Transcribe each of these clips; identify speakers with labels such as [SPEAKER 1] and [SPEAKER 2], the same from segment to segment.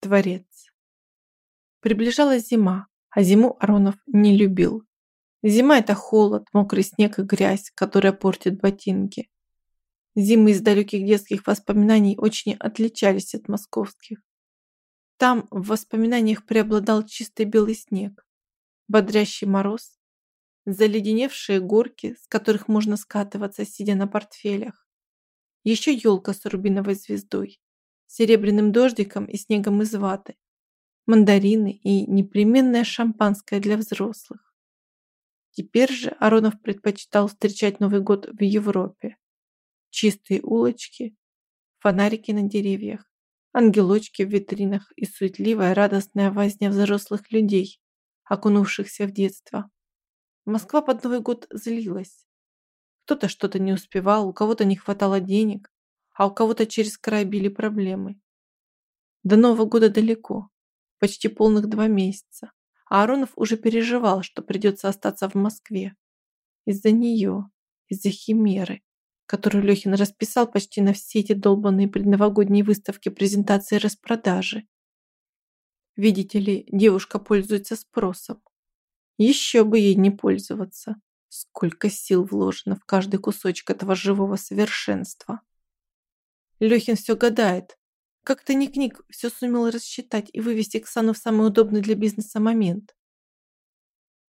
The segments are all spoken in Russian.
[SPEAKER 1] Творец. Приближалась зима, а зиму Аронов не любил. Зима – это холод, мокрый снег и грязь, которая портит ботинки. Зимы из далеких детских воспоминаний очень отличались от московских. Там в воспоминаниях преобладал чистый белый снег, бодрящий мороз, заледеневшие горки, с которых можно скатываться, сидя на портфелях. Еще елка с рубиновой звездой, серебряным дождиком и снегом из ваты, мандарины и непременное шампанское для взрослых. Теперь же Аронов предпочитал встречать Новый год в Европе. Чистые улочки, фонарики на деревьях, ангелочки в витринах и суетливая радостная возня взрослых людей, окунувшихся в детство. Москва под Новый год злилась. Кто-то что-то не успевал, у кого-то не хватало денег, а у кого-то через край били проблемы. До Нового года далеко, почти полных два месяца, а Аронов уже переживал, что придется остаться в Москве. Из-за нее, из-за химеры, которую Лехин расписал почти на все эти долбанные предновогодние выставки, презентации распродажи. Видите ли, девушка пользуется спросом. Еще бы ей не пользоваться. Сколько сил вложено в каждый кусочек этого живого совершенства. Лехин все гадает. Как-то Ник-Ник все сумел рассчитать и вывести Ксану в самый удобный для бизнеса момент.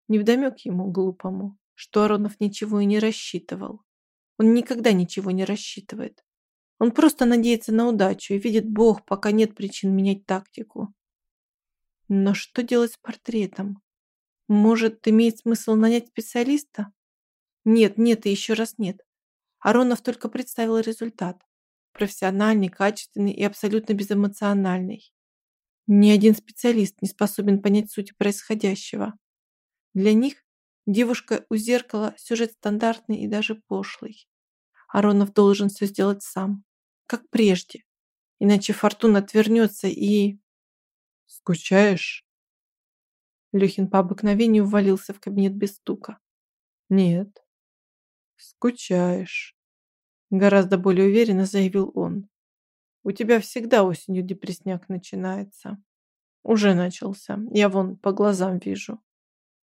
[SPEAKER 1] Невдомек ему, глупому, что Аронов ничего и не рассчитывал. Он никогда ничего не рассчитывает. Он просто надеется на удачу и видит Бог, пока нет причин менять тактику. Но что делать с портретом? Может, имеет смысл нанять специалиста? Нет, нет и еще раз нет. Аронов только представил результат. Профессиональный, качественный и абсолютно безэмоциональный. Ни один специалист не способен понять суть происходящего. Для них Девушка у зеркала, сюжет стандартный и даже пошлый. Аронов должен все сделать сам, как прежде. Иначе фортуна отвернется и...
[SPEAKER 2] Скучаешь?
[SPEAKER 1] Лехин по обыкновению ввалился в кабинет без стука.
[SPEAKER 2] Нет. Скучаешь.
[SPEAKER 1] Гораздо более уверенно заявил он. У тебя всегда осенью депресняк начинается. Уже начался. Я вон по глазам вижу.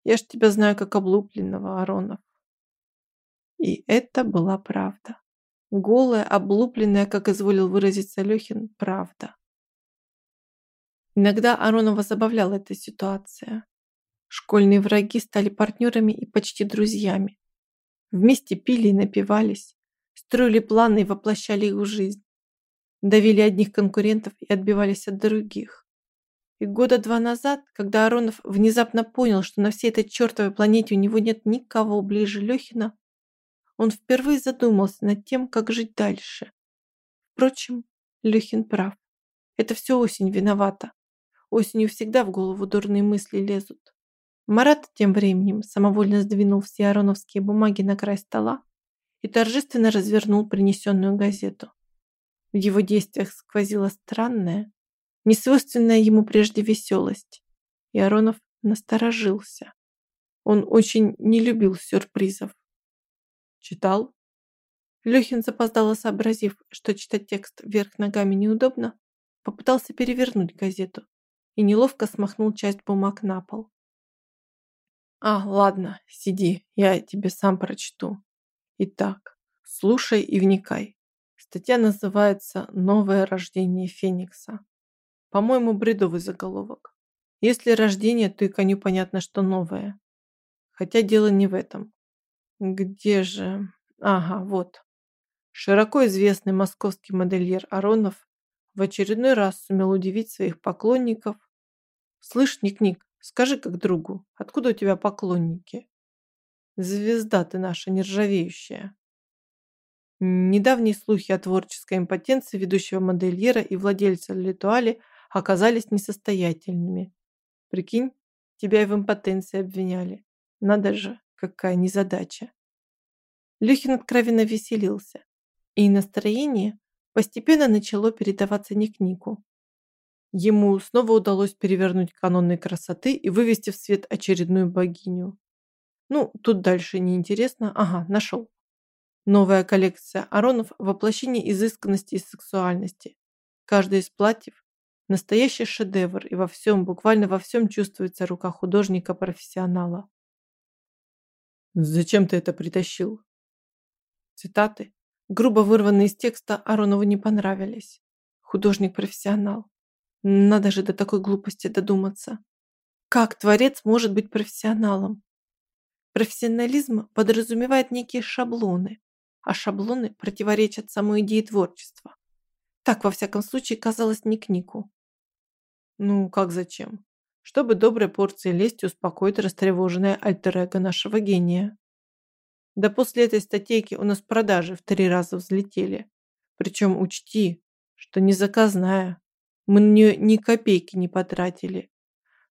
[SPEAKER 1] Я ж тебя знаю как облупленного, Аронов. И это была правда. Голая, облупленная, как изволил выразиться Лехин, правда. Иногда Аронова забавляла эта ситуация. Школьные враги стали партнерами и почти друзьями. Вместе пили и напивались, строили планы и воплощали их в жизнь. Давили одних конкурентов и отбивались от других. И года два назад, когда Аронов внезапно понял, что на всей этой чертовой планете у него нет никого ближе Лехина, он впервые задумался над тем, как жить дальше. Впрочем, Лехин прав. Это все осень виновата. Осенью всегда в голову дурные мысли лезут. Марат тем временем самовольно сдвинул все ароновские бумаги на край стола и торжественно развернул принесенную газету. В его действиях сквозила странная, несвойственная ему прежде веселость. И Аронов насторожился. Он очень не любил сюрпризов.
[SPEAKER 2] Читал?
[SPEAKER 1] Лехин запоздало сообразив, что читать текст вверх ногами неудобно, попытался перевернуть газету и неловко смахнул часть бумаг на пол. «А, ладно, сиди, я тебе сам прочту. Итак, слушай и вникай. Статья называется «Новое рождение Феникса». По-моему, бредовый заголовок. Если рождение, то и коню понятно, что новое. Хотя дело не в этом. Где же... Ага, вот. Широко известный московский модельер Аронов в очередной раз сумел удивить своих поклонников. «Слышь, Ник-Ник, скажи как другу, откуда у тебя поклонники?» «Звезда ты наша нержавеющая». Недавние слухи о творческой импотенции ведущего модельера и владельца Литуали – оказались несостоятельными. Прикинь, тебя и в импотенции обвиняли. Надо же, какая незадача. Люхин откровенно веселился, и настроение постепенно начало передаваться не к Нику. Ему снова удалось перевернуть канонной красоты и вывести в свет очередную богиню. Ну, тут дальше неинтересно. Ага, нашел. Новая коллекция Аронов – воплощение изысканности и сексуальности. Каждое из платьев Настоящий шедевр, и во всем, буквально во всем чувствуется рука художника-профессионала.
[SPEAKER 2] «Зачем ты это притащил?»
[SPEAKER 1] Цитаты, грубо вырванные из текста, Аронову не понравились. Художник-профессионал. Надо же до такой глупости додуматься. Как творец может быть профессионалом? Профессионализм подразумевает некие шаблоны, а шаблоны противоречат самой идее творчества. Так, во всяком случае, казалось не Нику.
[SPEAKER 2] Ну, как зачем? Чтобы доброй порцией лести успокоить растревоженное альтер нашего гения. Да после этой статейки у нас продажи в три раза взлетели. Причем учти, что не заказная. Мы на нее ни копейки не потратили.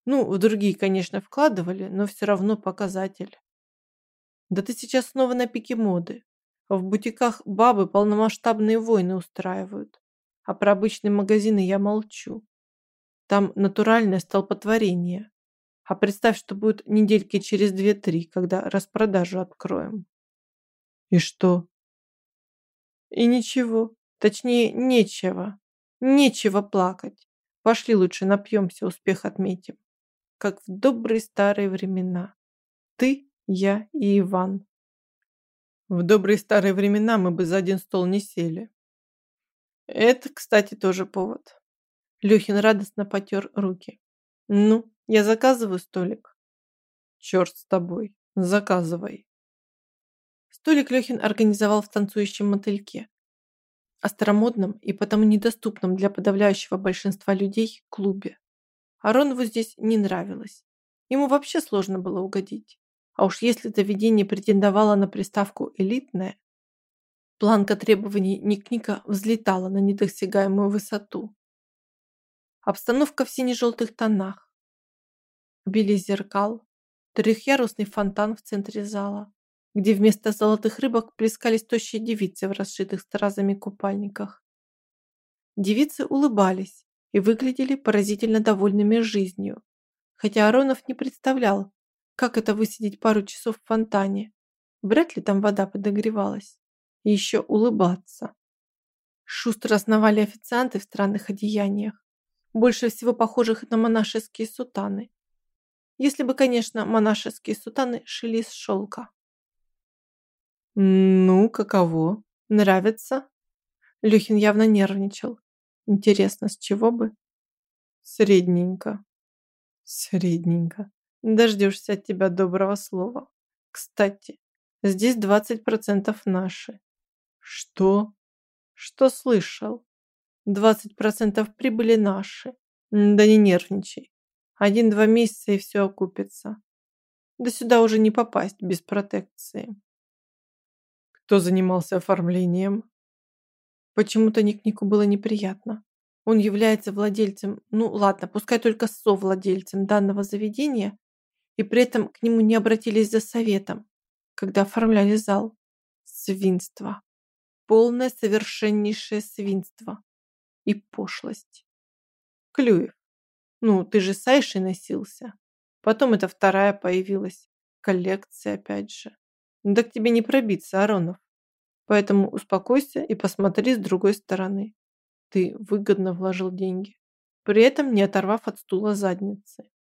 [SPEAKER 2] Ну, в другие, конечно, вкладывали, но все равно показатель. Да ты сейчас снова на пике моды. В бутиках бабы полномасштабные войны устраивают. А про обычные магазины я молчу. Там натуральное столпотворение. А представь, что будет недельки через две-три, когда распродажу откроем.
[SPEAKER 1] И что?
[SPEAKER 2] И ничего. Точнее, нечего. Нечего плакать. Пошли лучше напьемся, успех отметим. Как в добрые старые времена. Ты, я и Иван.
[SPEAKER 1] В добрые старые времена мы бы за один стол не сели.
[SPEAKER 2] Это, кстати, тоже повод.
[SPEAKER 1] Лёхин радостно потер руки. Ну, я заказываю столик.
[SPEAKER 2] Черт с тобой, заказывай.
[SPEAKER 1] Столик Лёхин организовал в танцующем мотыльке. О старомодном и потому недоступном для подавляющего большинства людей клубе. Аронову здесь не нравилось. Ему вообще сложно было угодить. А уж если заведение претендовало на приставку «элитное», планка требований Ник-Ника взлетала на недосягаемую высоту. Обстановка в сине-желтых тонах. Били зеркал, трехъярусный фонтан в центре зала, где вместо золотых рыбок плескались тощие девицы в расшитых стразами купальниках. Девицы улыбались и выглядели поразительно довольными жизнью, хотя Аронов не представлял, как это высидеть пару часов в фонтане. Вряд ли там вода подогревалась. И еще улыбаться. Шустро основали официанты в странных одеяниях больше всего похожих на монашеские сутаны. Если бы, конечно, монашеские сутаны шили из шелка.
[SPEAKER 2] «Ну, каково? Нравится?»
[SPEAKER 1] Люхин явно нервничал. Интересно, с чего бы?
[SPEAKER 2] Средненько.
[SPEAKER 1] Средненько. Дождешься от тебя доброго слова. Кстати, здесь 20% наши.
[SPEAKER 2] Что?
[SPEAKER 1] Что слышал? 20% прибыли наши. Да не нервничай. Один-два месяца и все окупится. Да сюда уже не попасть без протекции.
[SPEAKER 2] Кто занимался оформлением?
[SPEAKER 1] Почему-то Ник-Нику было неприятно. Он является владельцем, ну ладно, пускай только совладельцем данного заведения, и при этом к нему не обратились за советом, когда оформляли зал. Свинство. Полное совершеннейшее свинство и пошлость. Клюев, ну ты же с Айшей носился. Потом эта вторая появилась. Коллекция опять же. Ну да к тебе не пробиться, Аронов. Поэтому успокойся и посмотри с другой стороны. Ты выгодно вложил деньги, при этом не оторвав от стула задницы.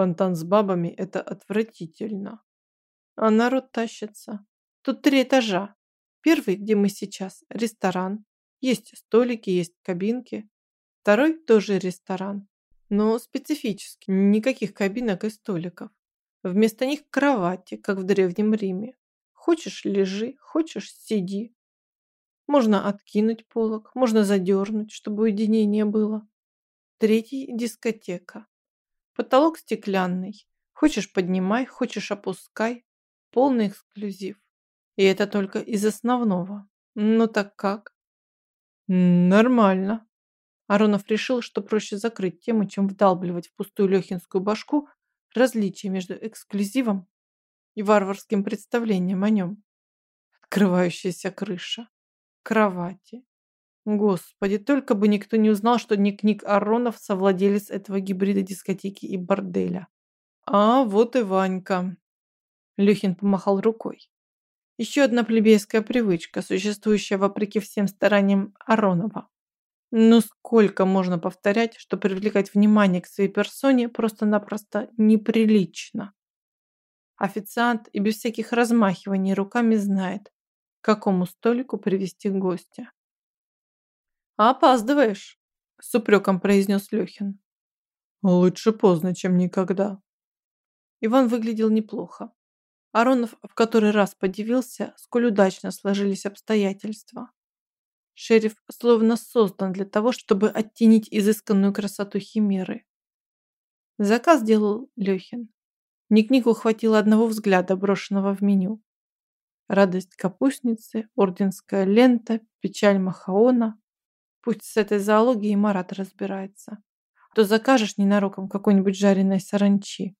[SPEAKER 2] Фонтан с бабами – это отвратительно.
[SPEAKER 1] А народ тащится. Тут три этажа. Первый, где мы сейчас, ресторан. Есть столики, есть кабинки. Второй тоже ресторан, но специфический, никаких кабинок и столиков. Вместо них кровати, как в Древнем Риме. Хочешь – лежи, хочешь – сиди. Можно откинуть полок, можно задернуть, чтобы уединение было. Третий – дискотека. Потолок стеклянный. Хочешь – поднимай, хочешь – опускай. Полный эксклюзив. И это только из основного. Ну так как?
[SPEAKER 2] Нормально.
[SPEAKER 1] Аронов решил, что проще закрыть тему, чем вдалбливать в пустую лехинскую башку различие между эксклюзивом и варварским представлением о нем. Открывающаяся крыша, кровати. Господи, только бы никто не узнал, что Ник-Ник Аронов совладелец этого гибрида дискотеки и борделя.
[SPEAKER 2] А вот и Ванька.
[SPEAKER 1] Люхин помахал рукой. Еще одна плебейская привычка, существующая вопреки всем стараниям Аронова.
[SPEAKER 2] Ну сколько можно повторять, что привлекать внимание к своей персоне просто-напросто неприлично? Официант и без всяких размахиваний руками знает, к какому столику привести гостя. «Опаздываешь», – с упреком произнес Лехин. «Лучше поздно, чем никогда». Иван выглядел неплохо. Аронов в который раз подивился, сколь удачно сложились обстоятельства. Шериф словно создан для того, чтобы оттенить изысканную красоту химеры. Заказ делал Лехин. Ник-Нику хватило одного взгляда, брошенного в меню. Радость капустницы, орденская лента, печаль Махаона. Пусть с этой зоологией Марат разбирается. А то закажешь ненароком какой-нибудь жареной саранчи.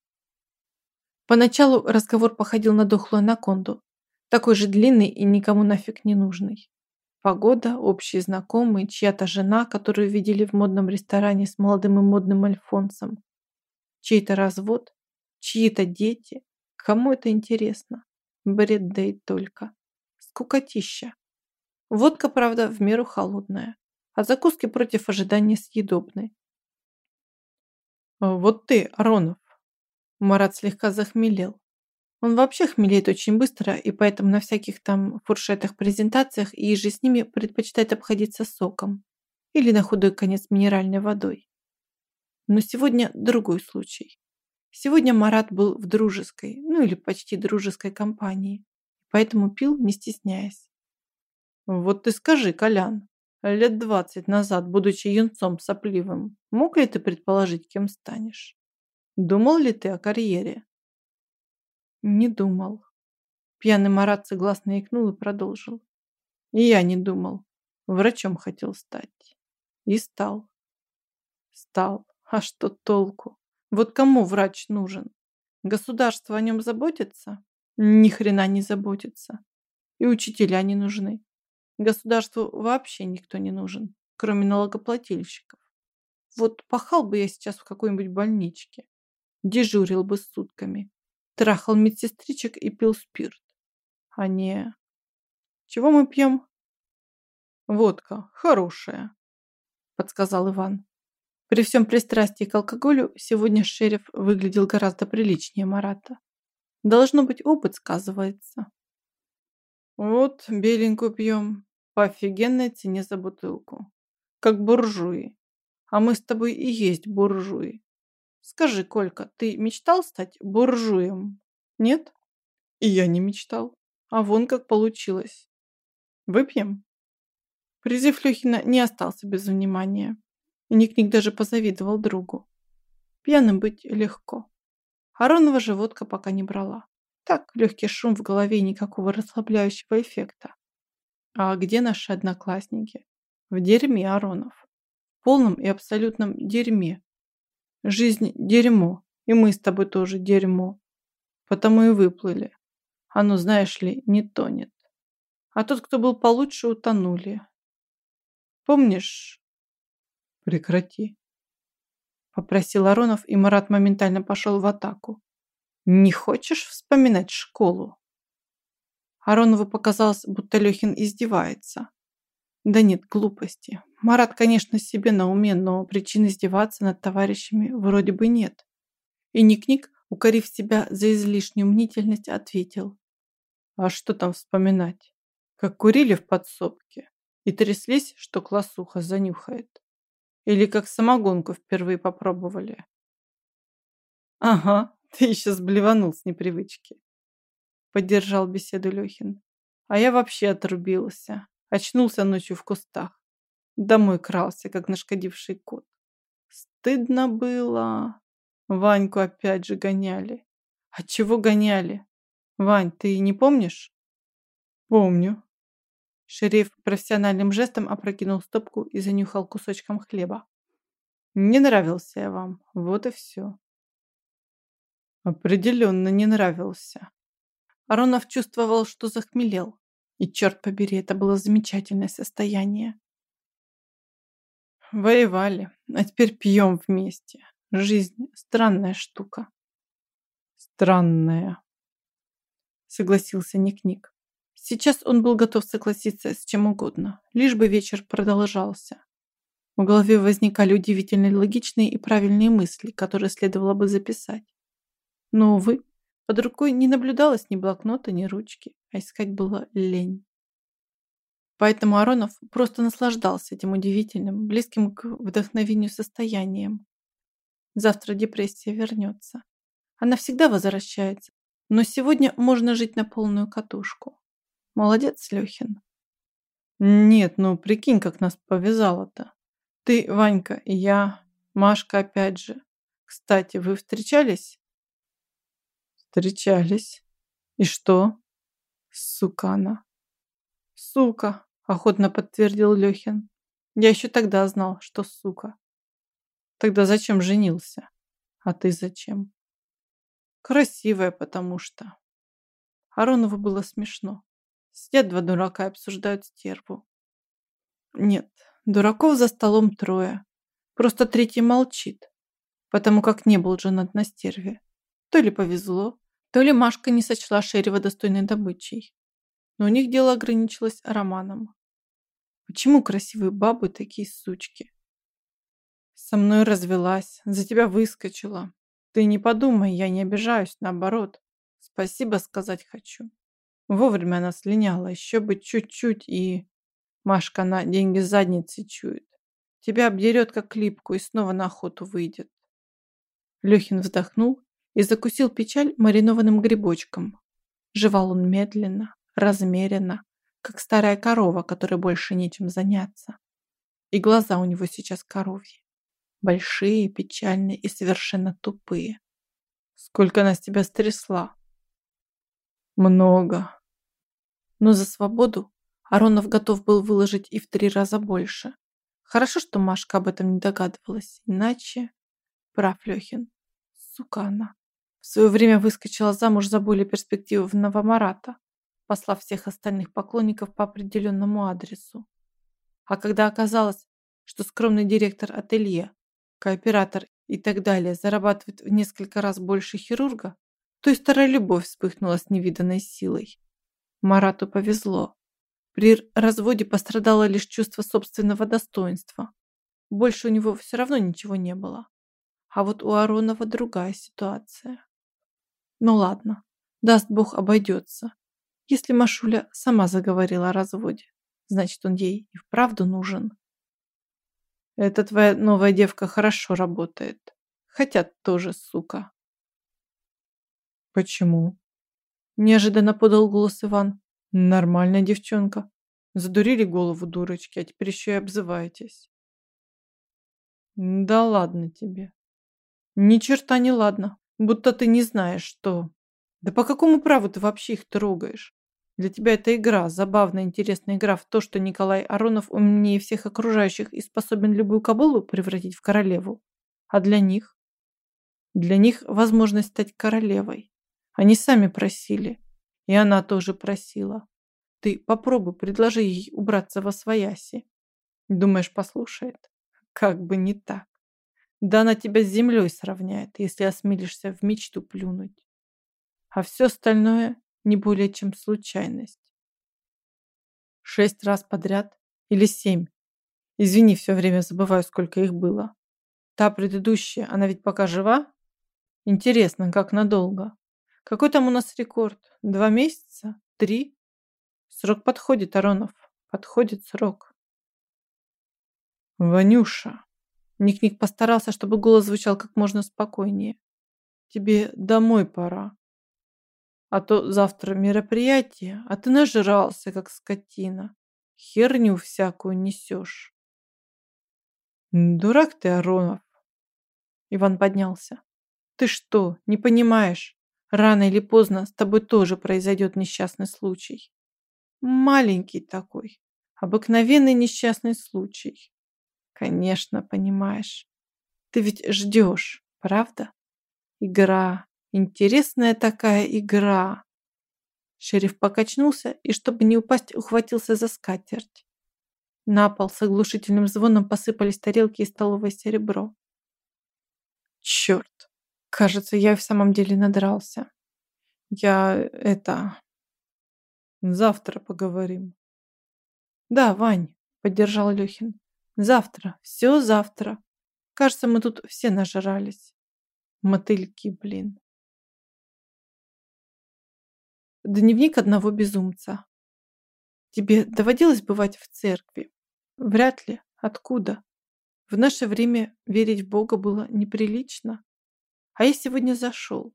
[SPEAKER 2] Поначалу разговор походил на дохлую анаконду. Такой же длинный и никому нафиг не нужный. Погода, общие знакомые, чья-то жена, которую видели в модном ресторане с молодым и модным Альфонсом. Чей-то развод, Чьи-то дети? Кому это интересно? Бред да и только. Скукотища. Водка, правда, в меру холодная, а закуски против ожидания съедобны. Вот ты, Аронов. Марат слегка захмелел. Он вообще хмелеет очень быстро, и поэтому на всяких там фуршетах-презентациях и же с ними предпочитает обходиться соком. Или на худой конец минеральной водой. Но сегодня другой случай. Сегодня Марат был в дружеской, ну или почти дружеской компании, поэтому пил, не стесняясь. Вот ты скажи, Колян, лет двадцать назад, будучи юнцом сопливым, мог ли ты предположить, кем станешь? Думал ли ты о карьере? Не думал. Пьяный Марат согласно икнул и продолжил. И я не думал. Врачом хотел стать. И стал. Стал. А что толку? Вот кому врач нужен? Государство о нем заботится? Ни хрена не заботится. И учителя не нужны. Государству вообще никто не нужен, кроме налогоплательщиков. Вот пахал бы я сейчас в какой-нибудь больничке. Дежурил бы сутками. Трахал медсестричек и пил спирт. А не... Чего мы пьем? Водка. Хорошая, подсказал Иван. При всем пристрастии к алкоголю сегодня шериф выглядел гораздо приличнее Марата. Должно быть, опыт сказывается. Вот, беленькую пьем, по офигенной цене за бутылку. Как буржуи. А мы с тобой и есть буржуи. Скажи, Колька, ты мечтал стать буржуем? Нет? И я не мечтал. А вон как получилось. Выпьем? Призыв Лехина не остался без внимания. И Ник-Ник даже позавидовал другу. Пьяным быть легко. Аронова же водка пока не брала. Так, легкий шум в голове никакого расслабляющего эффекта. А где наши одноклассники? В дерьме, Аронов. В полном и абсолютном дерьме. Жизнь – дерьмо, и мы с тобой тоже дерьмо. Потому и выплыли. Оно, знаешь ли, не тонет. А тот, кто был получше, утонули. Помнишь, Прекрати. Попросил Аронов, и Марат моментально пошел в атаку. Не хочешь вспоминать школу? Аронову показалось, будто Лехин издевается. Да нет, глупости. Марат, конечно, себе на уме, но причин издеваться над товарищами вроде бы нет. И Ник-Ник, укорив себя за излишнюю мнительность, ответил. А что там вспоминать? Как курили в подсобке и тряслись, что классуха занюхает. Или как самогонку впервые попробовали. Ага, ты еще сблеванул с непривычки. Поддержал беседу Лехин. А я вообще отрубился. Очнулся ночью в кустах. Домой крался, как нашкодивший кот. Стыдно было. Ваньку опять же гоняли. От чего гоняли? Вань, ты не помнишь? Помню. Шериф профессиональным жестом опрокинул стопку и занюхал кусочком хлеба. «Не нравился я вам, вот и все». Определенно не нравился. Аронов чувствовал, что захмелел. И, черт побери, это было замечательное состояние. Воевали, а теперь пьем вместе. Жизнь – странная штука. Странная, согласился Ник-Ник. Сейчас он был готов согласиться с чем угодно, лишь бы вечер продолжался.
[SPEAKER 1] В голове возникали удивительно логичные и правильные мысли, которые следовало бы записать. Но, увы, под рукой не наблюдалось ни блокнота, ни ручки, а искать было лень. Поэтому Аронов просто наслаждался этим удивительным, близким к вдохновению состоянием. Завтра депрессия вернется. Она всегда возвращается, но сегодня можно жить на полную катушку. Молодец, Лёхин.
[SPEAKER 2] Нет, ну прикинь, как нас повязало-то. Ты, Ванька, и я, Машка опять же. Кстати, вы встречались? Встречались. И что? Сука она. Сука, охотно подтвердил Лёхин. Я еще тогда знал, что сука. Тогда зачем женился? А ты зачем? Красивая, потому что. Аронову было смешно. Сидят два дурака и обсуждают стерву. Нет, Дураков за столом трое. Просто третий молчит, потому как не был женат на стерве. То ли повезло, то ли Машка не сочла Шерева достойной добычей. Но у них дело ограничилось романом. Почему красивые бабы такие сучки? Со мной развелась, за тебя выскочила. Ты не подумай, я не обижаюсь, наоборот. Спасибо сказать хочу. Вовремя она слиняла, еще бы чуть-чуть и... Машка на деньги задницы чует. Тебя обдерет как липку и снова на охоту выйдет. Лехин вздохнул и закусил печаль маринованным грибочком. Жевал он медленно, размеренно, как старая корова, которой больше нечем заняться. И глаза у него сейчас коровьи. Большие, печальные и совершенно тупые. Сколько она с тебя стрясла? Много. Но за свободу Аронов готов был выложить и в три раза больше. Хорошо, что Машка об этом не догадывалась, иначе... Прав Лехин. Сука она. Свое время выскочила замуж за более перспективного Марата, послав всех остальных поклонников по определенному адресу. А когда оказалось, что скромный директор ателье, кооператор и так далее зарабатывает в несколько раз больше хирурга, то и старая любовь вспыхнула с невиданной силой. Марату повезло. При разводе пострадало лишь чувство собственного достоинства. Больше у него все равно ничего не было. А вот у Аронова другая ситуация. Ну ладно, даст Бог обойдется. Если Машуля сама заговорила о разводе, значит он ей и вправду нужен. Эта твоя новая девка хорошо работает. Хотя тоже сука. Почему? Неожиданно подал голос Иван. Нормальная девчонка. Задурили голову дурочки, а теперь еще и обзываетесь. Да ладно тебе. Ни черта не ладно. Будто ты не знаешь, что... Да по какому праву ты вообще их трогаешь? Для тебя это игра, забавная, интересная игра в то, что Николай Аронов умнее всех окружающих и способен любую кобылу превратить в королеву. А для них? Для них возможность стать королевой. Они сами просили. И она тоже просила. Ты попробуй, предложи ей убраться во свояси. Думаешь, послушает? Как бы не так. Да она тебя с землей сравняет, если осмелишься в мечту плюнуть. А все остальное не более чем случайность. Шесть раз подряд или семь. Извини, все время забываю, сколько их было. Та предыдущая, она ведь пока жива? Интересно, как надолго? Какой там у нас рекорд? Два месяца? Три? Срок подходит, Аронов. Подходит срок. Ванюша. Ник-Ник постарался, чтобы голос звучал как можно спокойнее. Тебе домой пора. А то завтра мероприятие, а ты нажрался, как скотина. Херню всякую несешь. Дурак ты, Аронов. Иван поднялся. Ты что, не понимаешь? Рано или поздно с тобой тоже произойдет несчастный случай. Маленький такой, обыкновенный несчастный случай. Конечно, понимаешь. Ты ведь ждешь, правда? Игра, интересная такая игра. Шериф покачнулся и, чтобы не упасть, ухватился за скатерть. На пол с оглушительным звоном посыпались тарелки и столовое серебро. Черт, кажется, я в самом деле надрался. Я это... Завтра поговорим. Да, Вань, поддержал Лехин.
[SPEAKER 1] Завтра, все завтра. Кажется, мы тут все нажрались. Мотыльки, блин. Дневник одного безумца. Тебе доводилось бывать в церкви? Вряд ли. Откуда? В наше время верить в Бога было неприлично. А я сегодня зашел.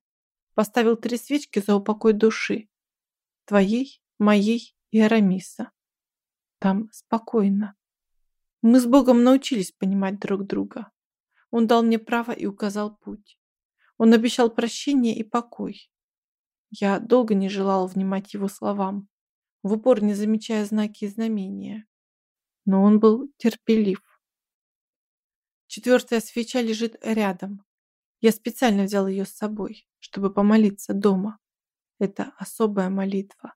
[SPEAKER 1] Поставил три свечки за упокой души. Твоей, моей и Арамиса. Там спокойно. Мы с Богом научились понимать друг друга. Он дал мне право и указал путь. Он обещал прощение и покой. Я долго не желал внимать его словам, в упор не замечая знаки и знамения. Но он был терпелив. Четвертая свеча лежит рядом. Я специально взял ее с собой, чтобы помолиться дома. Это особая молитва,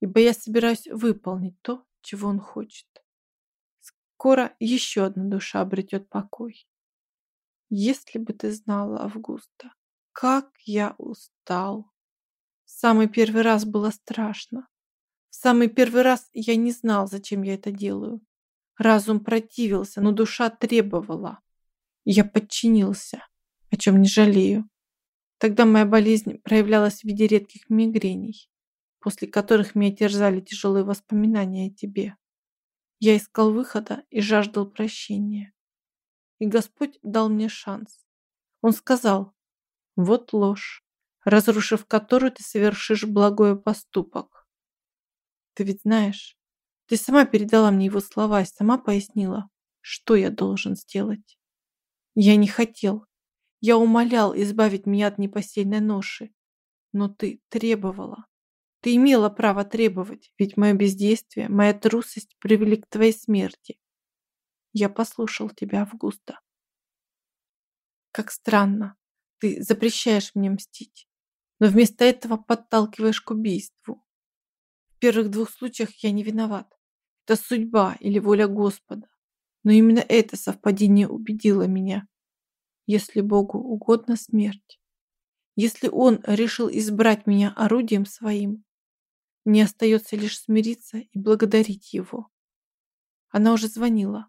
[SPEAKER 1] ибо я собираюсь выполнить то, чего он хочет. Скоро еще одна душа обретет покой. Если бы ты знала, Августа, как я устал. В самый первый раз было страшно. В самый первый раз я не знал, зачем я это делаю. Разум противился, но душа требовала. Я подчинился, о чем не жалею. Тогда моя болезнь проявлялась в виде редких мигрений, после которых меня терзали тяжелые воспоминания о тебе. Я искал выхода и жаждал прощения. И Господь дал мне шанс. Он сказал, вот ложь, разрушив которую ты совершишь благой поступок. Ты ведь знаешь, ты сама передала мне его слова и сама пояснила, что я должен сделать. Я не хотел. Я умолял избавить меня от непосильной ноши. Но ты требовала. Ты имела право требовать, ведь мое бездействие, моя трусость привели к твоей смерти. Я послушал тебя, Августа. Как странно. Ты запрещаешь мне мстить, но вместо этого подталкиваешь к убийству. В первых двух случаях я не виноват. Это судьба или воля Господа. Но именно это совпадение убедило меня. Если Богу угодна смерть, если Он решил избрать меня орудием своим, мне остается лишь смириться и благодарить Его. Она уже звонила.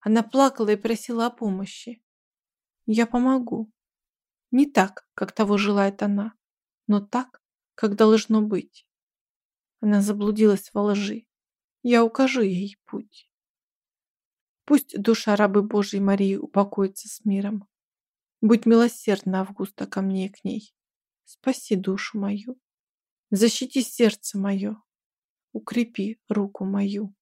[SPEAKER 1] Она плакала и просила о помощи. Я помогу. Не так, как того желает она, но так, как должно быть. Она заблудилась во лжи. Я укажу ей путь. Пусть душа рабы Божьей Марии упокоится с миром. Будь милосердна, Августа, ко мне и к ней. Спаси душу мою. Защити сердце мое. Укрепи руку мою.